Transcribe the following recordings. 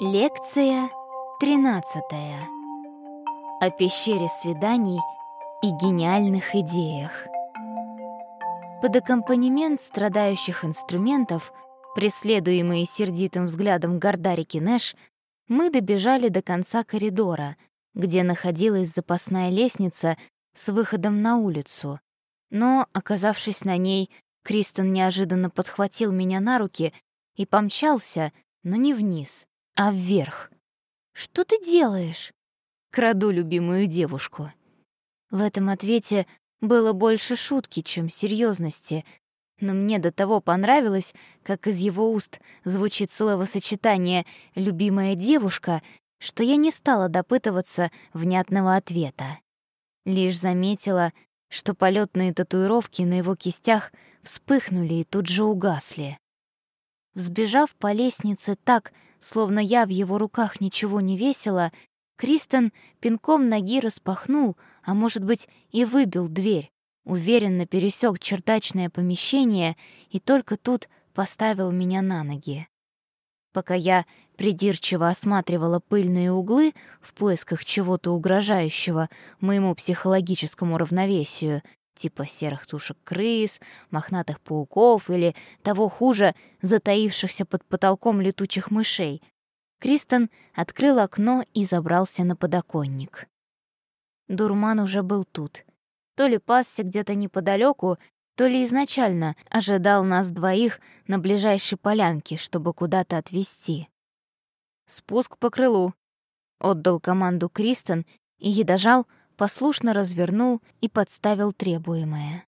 Лекция 13. О пещере свиданий и гениальных идеях. Под аккомпанемент страдающих инструментов, преследуемые сердитым взглядом Гордарики Нэш, мы добежали до конца коридора, где находилась запасная лестница с выходом на улицу. Но, оказавшись на ней, Кристен неожиданно подхватил меня на руки и помчался, но не вниз, а вверх. «Что ты делаешь?» «Краду любимую девушку». В этом ответе было больше шутки, чем серьезности, но мне до того понравилось, как из его уст звучит словосочетание «любимая девушка», что я не стала допытываться внятного ответа. Лишь заметила, что полетные татуировки на его кистях вспыхнули и тут же угасли. Взбежав по лестнице так, словно я в его руках ничего не весила, Кристен пинком ноги распахнул, а может быть и выбил дверь, уверенно пересек чердачное помещение и только тут поставил меня на ноги. Пока я придирчиво осматривала пыльные углы в поисках чего-то угрожающего моему психологическому равновесию, типа серых тушек крыс, мохнатых пауков или, того хуже, затаившихся под потолком летучих мышей. Кристен открыл окно и забрался на подоконник. Дурман уже был тут. То ли пасся где-то неподалеку, то ли изначально ожидал нас двоих на ближайшей полянке, чтобы куда-то отвезти. «Спуск по крылу», — отдал команду Кристен, и едожал послушно развернул и подставил требуемое.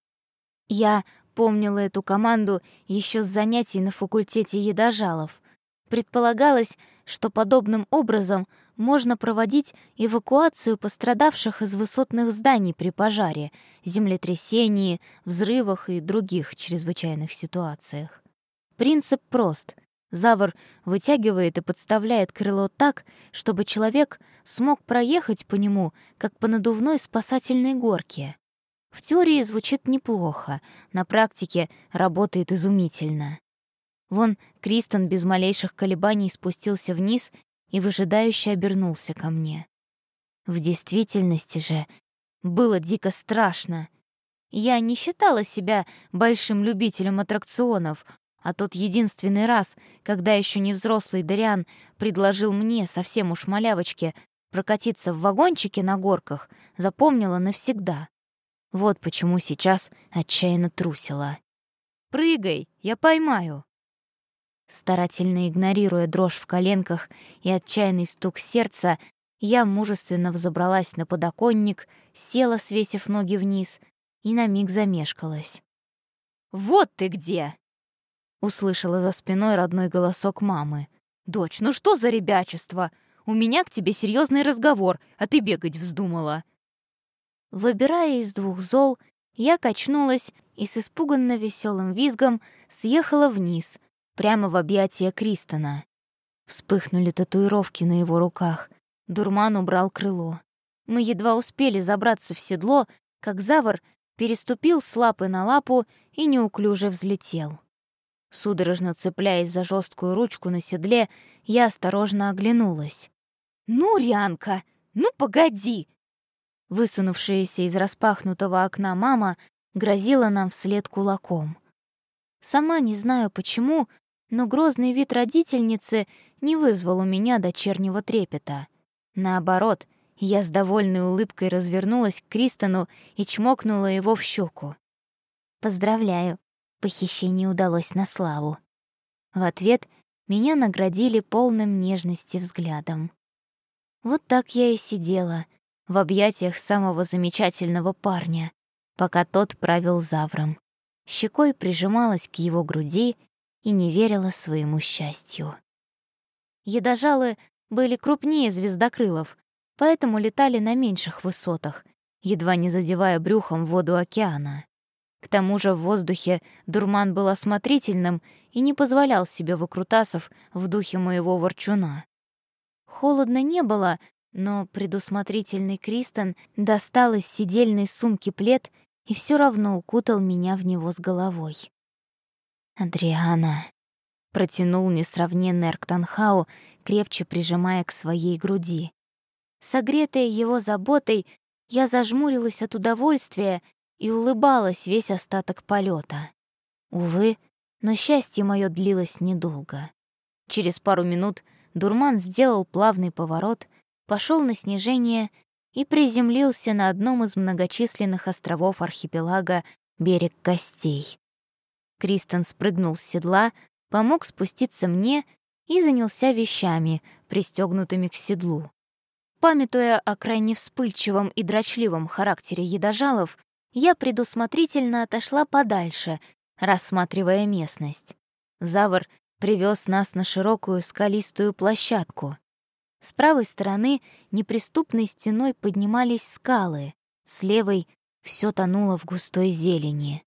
Я помнила эту команду еще с занятий на факультете едожалов. Предполагалось, что подобным образом можно проводить эвакуацию пострадавших из высотных зданий при пожаре, землетрясении, взрывах и других чрезвычайных ситуациях. Принцип прост. Завр вытягивает и подставляет крыло так, чтобы человек смог проехать по нему, как по надувной спасательной горке. В теории звучит неплохо, на практике работает изумительно. Вон Кристен без малейших колебаний спустился вниз и выжидающе обернулся ко мне. В действительности же было дико страшно. Я не считала себя большим любителем аттракционов, а тот единственный раз, когда еще не взрослый Дариан предложил мне, совсем уж малявочке, прокатиться в вагончике на горках, запомнила навсегда. Вот почему сейчас отчаянно трусила. «Прыгай, я поймаю!» Старательно игнорируя дрожь в коленках и отчаянный стук сердца, я мужественно взобралась на подоконник, села, свесив ноги вниз, и на миг замешкалась. «Вот ты где!» Услышала за спиной родной голосок мамы. «Дочь, ну что за ребячество? У меня к тебе серьезный разговор, а ты бегать вздумала». Выбирая из двух зол, я качнулась и с испуганно веселым визгом съехала вниз, прямо в объятия Кристона. Вспыхнули татуировки на его руках. Дурман убрал крыло. Мы едва успели забраться в седло, как Завар переступил с лапы на лапу и неуклюже взлетел. Судорожно цепляясь за жесткую ручку на седле, я осторожно оглянулась. «Ну, Рянка, ну погоди!» Высунувшаяся из распахнутого окна мама грозила нам вслед кулаком. Сама не знаю почему, но грозный вид родительницы не вызвал у меня дочернего трепета. Наоборот, я с довольной улыбкой развернулась к Кристону и чмокнула его в щеку. «Поздравляю, Похищение удалось на славу. В ответ меня наградили полным нежности взглядом. Вот так я и сидела, в объятиях самого замечательного парня, пока тот правил завром. Щекой прижималась к его груди и не верила своему счастью. Едожалы были крупнее звездокрылов, поэтому летали на меньших высотах, едва не задевая брюхом воду океана. К тому же в воздухе дурман был осмотрительным и не позволял себе выкрутасов в духе моего ворчуна. Холодно не было, но предусмотрительный Кристен достал из сидельной сумки плед и все равно укутал меня в него с головой. «Адриана», Протянул несравненный Арктанхау, крепче прижимая к своей груди. Согретая его заботой, я зажмурилась от удовольствия и улыбалась весь остаток полета. Увы, но счастье мое длилось недолго. Через пару минут дурман сделал плавный поворот, пошел на снижение и приземлился на одном из многочисленных островов архипелага берег Костей. Кристен спрыгнул с седла, помог спуститься мне и занялся вещами, пристегнутыми к седлу. Памятуя о крайне вспыльчивом и дрочливом характере едожалов, я предусмотрительно отошла подальше, рассматривая местность. Завор привез нас на широкую скалистую площадку. С правой стороны неприступной стеной поднимались скалы, с левой все тонуло в густой зелени.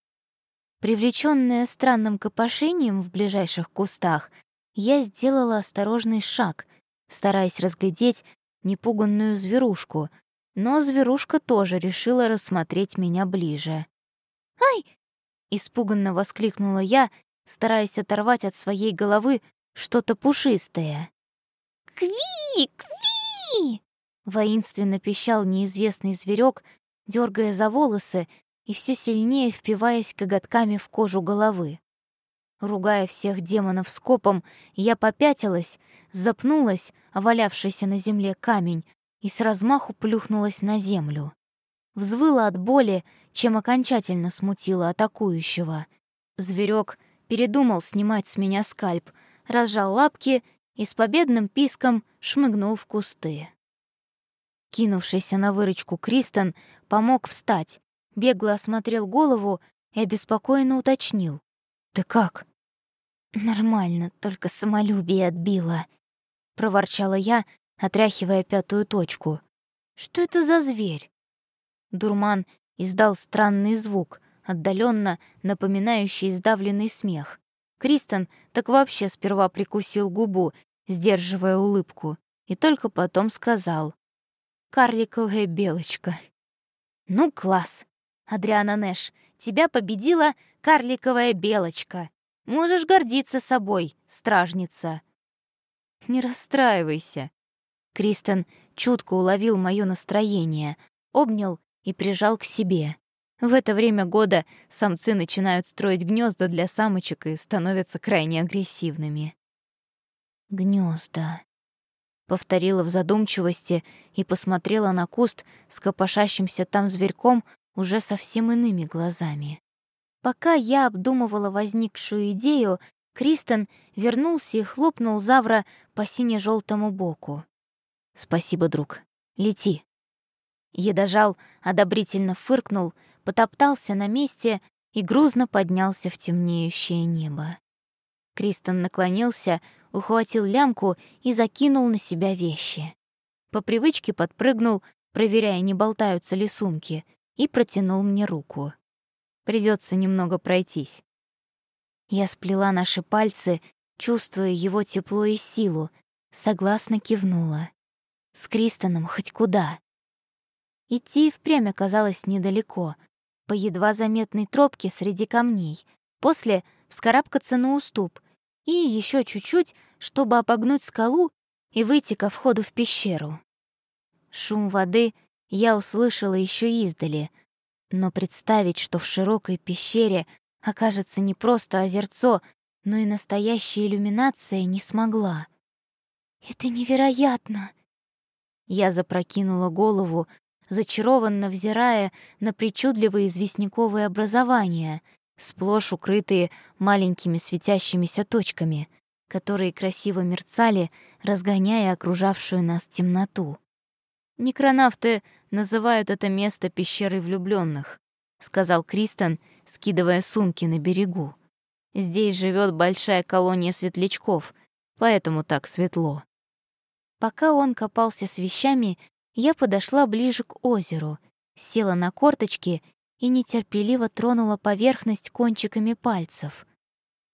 Привлечённая странным копошением в ближайших кустах, я сделала осторожный шаг, стараясь разглядеть непуганную зверушку, но зверушка тоже решила рассмотреть меня ближе. «Ай!» — испуганно воскликнула я, стараясь оторвать от своей головы что-то пушистое. «Кви! Кви!» — воинственно пищал неизвестный зверек, дергая за волосы и все сильнее впиваясь коготками в кожу головы. Ругая всех демонов скопом, я попятилась, запнулась, валявшийся на земле камень, и с размаху плюхнулась на землю. Взвыла от боли, чем окончательно смутила атакующего. Зверек передумал снимать с меня скальп, разжал лапки и с победным писком шмыгнул в кусты. Кинувшийся на выручку Кристен помог встать, бегло осмотрел голову и обеспокоенно уточнил. «Ты как?» «Нормально, только самолюбие отбило», — проворчала я, отряхивая пятую точку. «Что это за зверь?» Дурман издал странный звук, отдаленно напоминающий сдавленный смех. Кристен так вообще сперва прикусил губу, сдерживая улыбку, и только потом сказал. «Карликовая белочка». «Ну, класс! Адриана Нэш, тебя победила карликовая белочка!» Можешь гордиться собой, стражница. Не расстраивайся. Кристен чутко уловил мое настроение, обнял и прижал к себе. В это время года самцы начинают строить гнезда для самочек и становятся крайне агрессивными. Гнезда. Повторила в задумчивости и посмотрела на куст с копошащимся там зверьком уже совсем иными глазами. Пока я обдумывала возникшую идею, Кристен вернулся и хлопнул Завра по сине-желтому боку. «Спасибо, друг. Лети». Едожал одобрительно фыркнул, потоптался на месте и грузно поднялся в темнеющее небо. Кристен наклонился, ухватил лямку и закинул на себя вещи. По привычке подпрыгнул, проверяя, не болтаются ли сумки, и протянул мне руку. Придется немного пройтись. Я сплела наши пальцы, чувствуя его тепло и силу, согласно кивнула. С Кристоном хоть куда. Идти впрямь оказалось недалеко, по едва заметной тропке среди камней, после вскарабкаться на уступ и еще чуть-чуть, чтобы обогнуть скалу и выйти ко входу в пещеру. Шум воды я услышала еще издали — но представить, что в широкой пещере окажется не просто озерцо, но и настоящая иллюминация не смогла. «Это невероятно!» Я запрокинула голову, зачарованно взирая на причудливые известняковые образования, сплошь укрытые маленькими светящимися точками, которые красиво мерцали, разгоняя окружавшую нас темноту. Некронавты называют это место пещерой влюбленных, сказал Кристен, скидывая сумки на берегу. Здесь живет большая колония светлячков, поэтому так светло. Пока он копался с вещами, я подошла ближе к озеру, села на корточки и нетерпеливо тронула поверхность кончиками пальцев.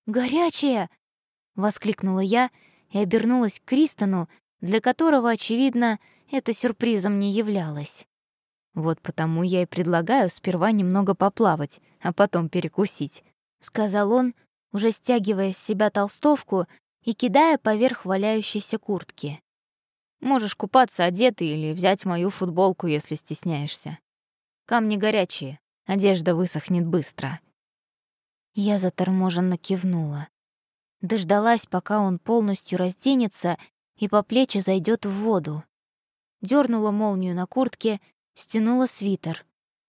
«Горячая!» — воскликнула я и обернулась к Кристону, для которого, очевидно, это сюрпризом не являлось. Вот потому я и предлагаю сперва немного поплавать, а потом перекусить, сказал он, уже стягивая с себя толстовку и кидая поверх валяющейся куртки. «Можешь купаться одетый или взять мою футболку, если стесняешься. Камни горячие, одежда высохнет быстро». Я заторможенно кивнула. Дождалась, пока он полностью разденется и по плечи зайдет в воду. Дёрнула молнию на куртке, стянула свитер.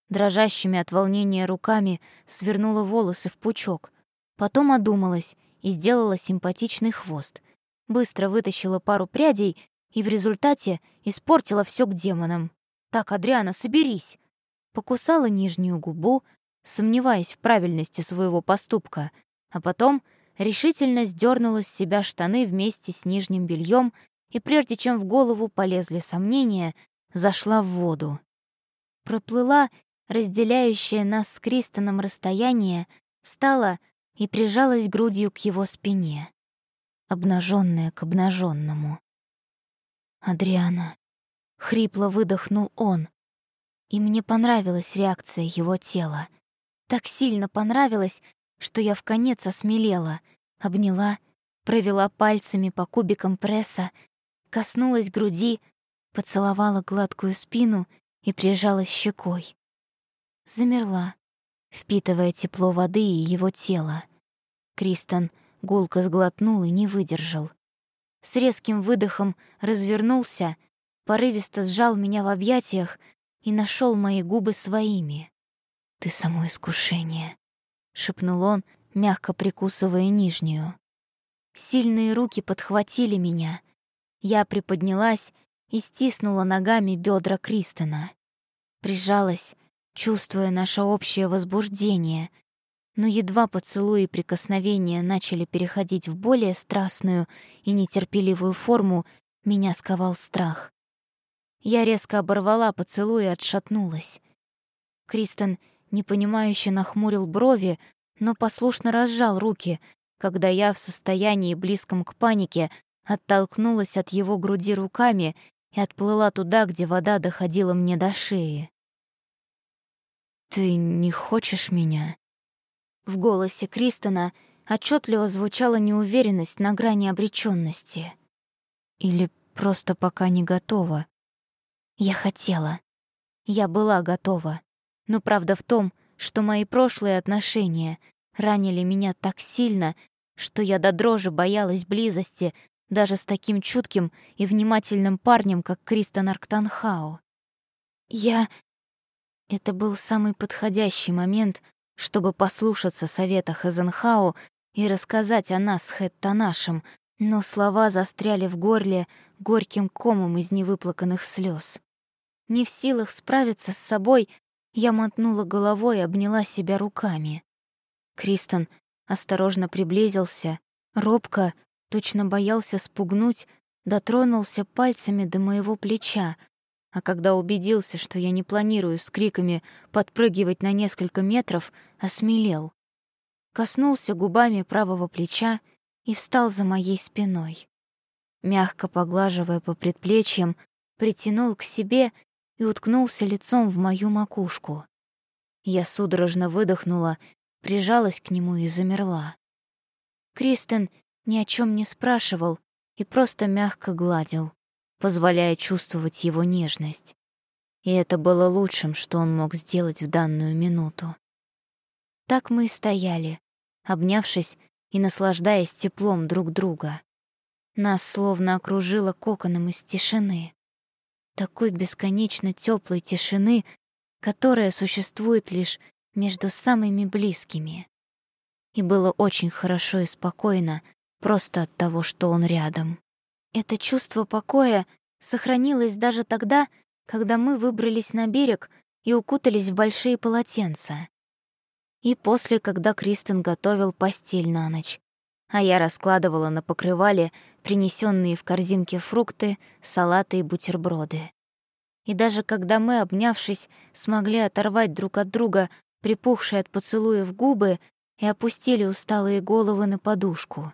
Дрожащими от волнения руками свернула волосы в пучок. Потом одумалась и сделала симпатичный хвост. Быстро вытащила пару прядей и в результате испортила все к демонам. «Так, Адриана, соберись!» Покусала нижнюю губу, сомневаясь в правильности своего поступка, а потом решительно сдернула с себя штаны вместе с нижним бельем и прежде чем в голову полезли сомнения, зашла в воду. Проплыла разделяющее нас с Кристоном расстояние, встала и прижалась грудью к его спине, обнаженная к обнаженному. «Адриана», — хрипло выдохнул он, и мне понравилась реакция его тела. Так сильно понравилась, что я в конец осмелела, обняла, провела пальцами по кубикам пресса, коснулась груди, поцеловала гладкую спину и прижалась щекой. Замерла, впитывая тепло воды и его тело. Кристен гулко сглотнул и не выдержал. С резким выдохом развернулся, порывисто сжал меня в объятиях и нашел мои губы своими. «Ты само искушение», — шепнул он, мягко прикусывая нижнюю. Сильные руки подхватили меня. Я приподнялась и стиснула ногами бедра Кристона. Прижалась, чувствуя наше общее возбуждение, но едва поцелуи и прикосновения начали переходить в более страстную и нетерпеливую форму, меня сковал страх. Я резко оборвала поцелуй и отшатнулась. Кристен непонимающе нахмурил брови, но послушно разжал руки, когда я в состоянии близком к панике оттолкнулась от его груди руками и отплыла туда, где вода доходила мне до шеи. «Ты не хочешь меня?» В голосе Кристона отчетливо звучала неуверенность на грани обречённости. Или просто пока не готова. Я хотела. Я была готова. Но правда в том, что мои прошлые отношения ранили меня так сильно, что я до дрожи боялась близости даже с таким чутким и внимательным парнем, как Кристен Арктанхау. Я... Это был самый подходящий момент, чтобы послушаться совета Хазенхау и рассказать о нас с Хэттанашем, но слова застряли в горле горьким комом из невыплаканных слез. Не в силах справиться с собой, я мотнула головой и обняла себя руками. Кристен осторожно приблизился, робко, точно боялся спугнуть, дотронулся пальцами до моего плеча, а когда убедился, что я не планирую с криками подпрыгивать на несколько метров, осмелел. Коснулся губами правого плеча и встал за моей спиной. Мягко поглаживая по предплечьям, притянул к себе и уткнулся лицом в мою макушку. Я судорожно выдохнула, прижалась к нему и замерла. Кристен ни о чем не спрашивал и просто мягко гладил, позволяя чувствовать его нежность. И это было лучшим, что он мог сделать в данную минуту. Так мы и стояли, обнявшись и наслаждаясь теплом друг друга. Нас словно окружило коконом из тишины такой бесконечно теплой тишины, которая существует лишь между самыми близкими. И было очень хорошо и спокойно просто от того, что он рядом. Это чувство покоя сохранилось даже тогда, когда мы выбрались на берег и укутались в большие полотенца. И после, когда Кристен готовил постель на ночь, а я раскладывала на покрывале принесенные в корзинке фрукты, салаты и бутерброды. И даже когда мы, обнявшись, смогли оторвать друг от друга припухшие от поцелуев губы и опустили усталые головы на подушку.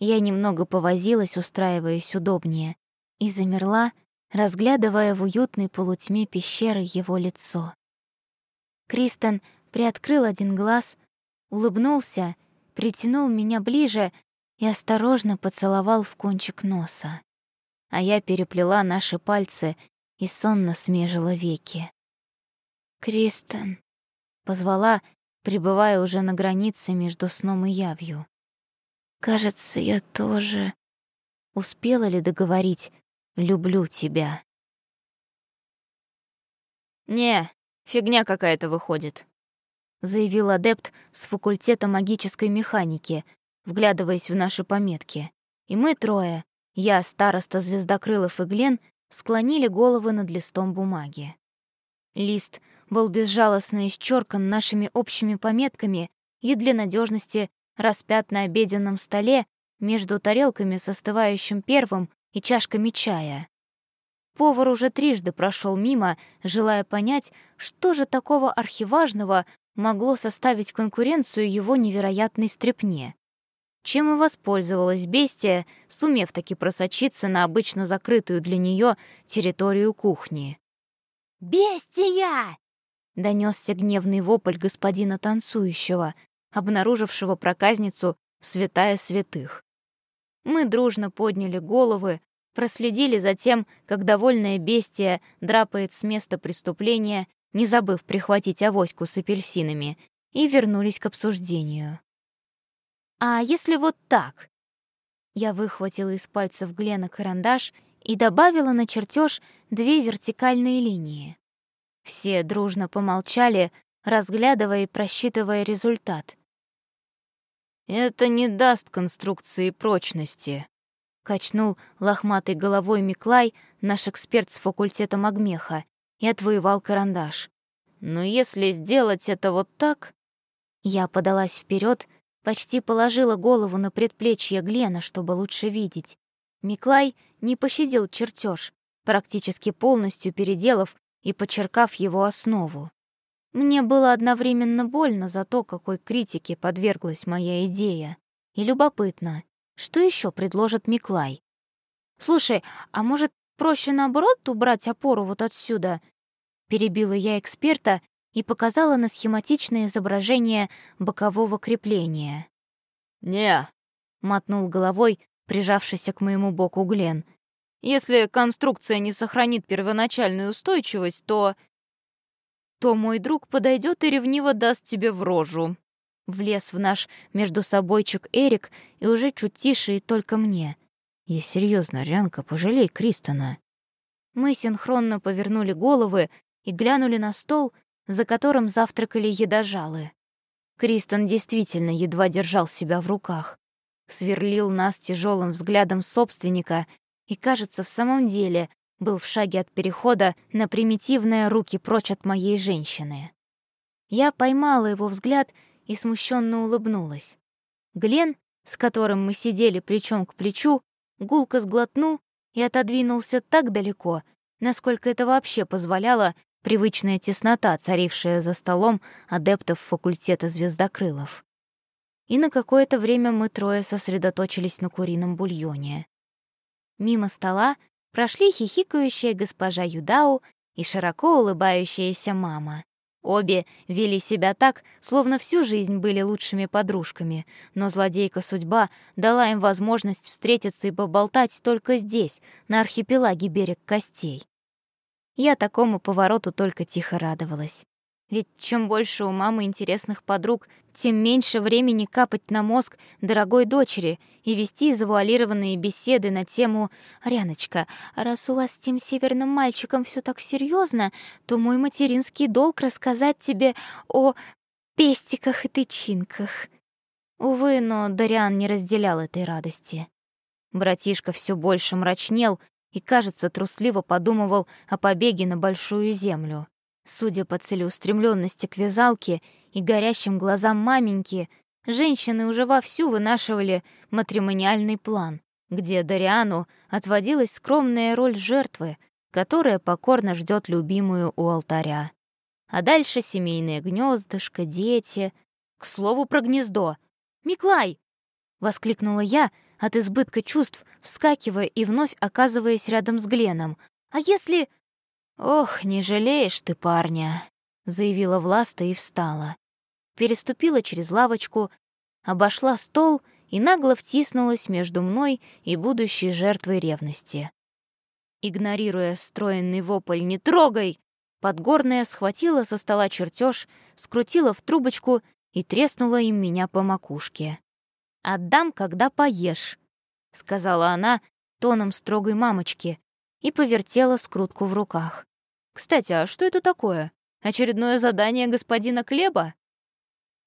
Я немного повозилась, устраиваясь удобнее, и замерла, разглядывая в уютной полутьме пещеры его лицо. Кристен приоткрыл один глаз, улыбнулся притянул меня ближе и осторожно поцеловал в кончик носа. А я переплела наши пальцы и сонно смежила веки. «Кристен», — позвала, пребывая уже на границе между сном и явью. «Кажется, я тоже...» Успела ли договорить «люблю тебя»? «Не, фигня какая-то выходит», — заявил адепт с факультета магической механики, вглядываясь в наши пометки. И мы трое, я, староста Звездокрылов и Глен, склонили головы над листом бумаги. Лист был безжалостно исчеркан нашими общими пометками и для надежности распят на обеденном столе между тарелками с остывающим первым и чашками чая. Повар уже трижды прошел мимо, желая понять, что же такого архиважного могло составить конкуренцию его невероятной стрепне. Чем и воспользовалась бестия, сумев таки просочиться на обычно закрытую для нее территорию кухни. «Бестия!» — донесся гневный вопль господина танцующего, обнаружившего проказницу в святая святых. Мы дружно подняли головы, проследили за тем, как довольная бестия драпает с места преступления, не забыв прихватить авоську с апельсинами, и вернулись к обсуждению. «А если вот так?» Я выхватила из пальцев Глена карандаш и добавила на чертеж две вертикальные линии. Все дружно помолчали, разглядывая и просчитывая результат. «Это не даст конструкции прочности», — качнул лохматой головой Миклай, наш эксперт с факультета Магмеха, и отвоевал карандаш. «Но если сделать это вот так...» Я подалась вперед, почти положила голову на предплечье Глена, чтобы лучше видеть. Миклай не пощадил чертеж, практически полностью переделав и подчеркав его основу. Мне было одновременно больно за то, какой критике подверглась моя идея, и любопытно, что еще предложит Миклай. «Слушай, а может, проще наоборот убрать опору вот отсюда?» Перебила я эксперта и показала на схематичное изображение бокового крепления. «Не», — мотнул головой, прижавшийся к моему боку Глен. «Если конструкция не сохранит первоначальную устойчивость, то...» то мой друг подойдет и ревниво даст тебе в рожу. Влез в наш между собойчик Эрик и уже чуть тише и только мне. Я серьезно, Рянка, пожалей Кристона. Мы синхронно повернули головы и глянули на стол, за которым завтракали едожалы. Кристон действительно едва держал себя в руках. Сверлил нас тяжелым взглядом собственника и, кажется, в самом деле был в шаге от перехода на примитивные руки прочь от моей женщины. Я поймала его взгляд и смущенно улыбнулась. Глен, с которым мы сидели плечом к плечу, гулко сглотнул и отодвинулся так далеко, насколько это вообще позволяло привычная теснота, царившая за столом адептов факультета звездокрылов. И на какое-то время мы трое сосредоточились на курином бульоне. Мимо стола прошли хихикающая госпожа Юдау и широко улыбающаяся мама. Обе вели себя так, словно всю жизнь были лучшими подружками, но злодейка судьба дала им возможность встретиться и поболтать только здесь, на архипелаге берег костей. Я такому повороту только тихо радовалась. Ведь чем больше у мамы интересных подруг, тем меньше времени капать на мозг дорогой дочери и вести завуалированные беседы на тему «Ряночка, раз у вас с тем северным мальчиком все так серьезно, то мой материнский долг рассказать тебе о пестиках и тычинках». Увы, но Дариан не разделял этой радости. Братишка все больше мрачнел и, кажется, трусливо подумывал о побеге на Большую Землю. Судя по целеустремленности к вязалке и горящим глазам маменьки, женщины уже вовсю вынашивали матримониальный план, где Дариану отводилась скромная роль жертвы, которая покорно ждет любимую у алтаря. А дальше семейное гнездышко, дети. К слову про гнездо. «Миклай!» — воскликнула я от избытка чувств, вскакивая и вновь оказываясь рядом с Гленом. «А если...» «Ох, не жалеешь ты парня», — заявила Власта и встала. Переступила через лавочку, обошла стол и нагло втиснулась между мной и будущей жертвой ревности. Игнорируя стройный вопль «Не трогай!», Подгорная схватила со стола чертеж, скрутила в трубочку и треснула им меня по макушке. «Отдам, когда поешь», — сказала она тоном строгой мамочки и повертела скрутку в руках. «Кстати, а что это такое? Очередное задание господина Клеба?»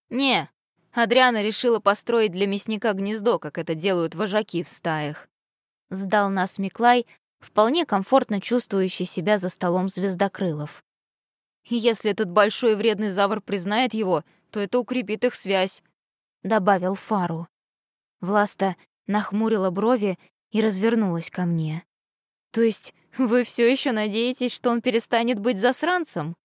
«Не, Адриана решила построить для мясника гнездо, как это делают вожаки в стаях. Сдал нас Миклай, вполне комфортно чувствующий себя за столом звездокрылов. «Если этот большой вредный завр признает его, то это укрепит их связь», — добавил Фару. Власта нахмурила брови и развернулась ко мне. «То есть вы все еще надеетесь, что он перестанет быть засранцем?»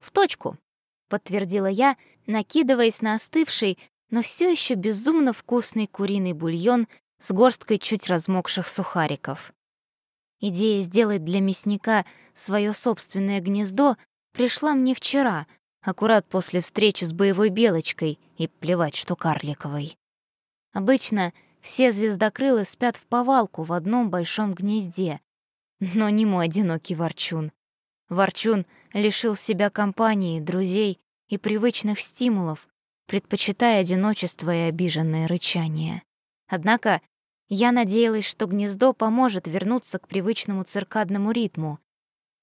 «В точку», — подтвердила я, накидываясь на остывший, но все еще безумно вкусный куриный бульон с горсткой чуть размокших сухариков. Идея сделать для мясника свое собственное гнездо пришла мне вчера, аккурат после встречи с боевой белочкой, и плевать, что карликовой. Обычно все звездокрылы спят в повалку в одном большом гнезде, но не мой одинокий ворчун. Ворчун лишил себя компании, друзей и привычных стимулов, предпочитая одиночество и обиженное рычание. Однако я надеялась, что гнездо поможет вернуться к привычному циркадному ритму,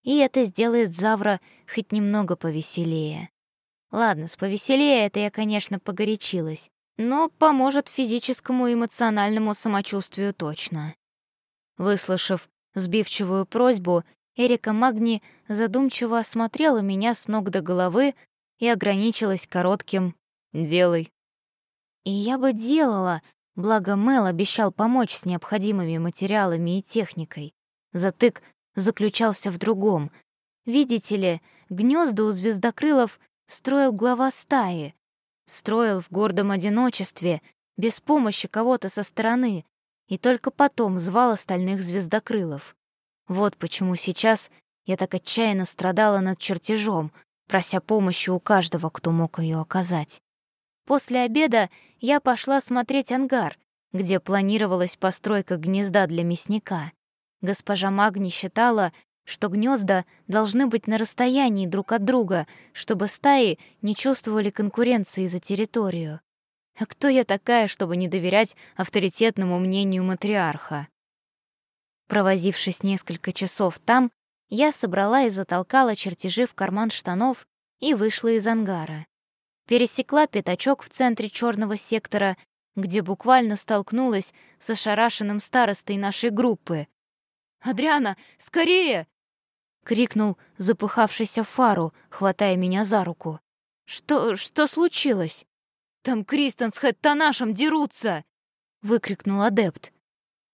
и это сделает Завра хоть немного повеселее. Ладно, с повеселее это я, конечно, погорячилась, но поможет физическому и эмоциональному самочувствию точно. Выслушав сбивчивую просьбу, Эрика Магни задумчиво осмотрела меня с ног до головы и ограничилась коротким Делай». И я бы делала, благо Мел обещал помочь с необходимыми материалами и техникой. Затык заключался в другом. Видите ли, гнезда у звездокрылов строил глава стаи. Строил в гордом одиночестве, без помощи кого-то со стороны, и только потом звал остальных звездокрылов. Вот почему сейчас я так отчаянно страдала над чертежом, прося помощи у каждого, кто мог ее оказать. После обеда я пошла смотреть ангар, где планировалась постройка гнезда для мясника. Госпожа Магни считала, что гнезда должны быть на расстоянии друг от друга, чтобы стаи не чувствовали конкуренции за территорию. А кто я такая, чтобы не доверять авторитетному мнению матриарха? Провозившись несколько часов там, я собрала и затолкала чертежи в карман штанов и вышла из ангара пересекла пятачок в центре черного сектора, где буквально столкнулась с ошарашенным старостой нашей группы. «Адриана, скорее!» — крикнул запыхавшийся Фару, хватая меня за руку. «Что... что случилось?» «Там Кристен с Хэттанашем дерутся!» — выкрикнул адепт.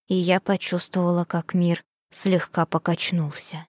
И я почувствовала, как мир слегка покачнулся.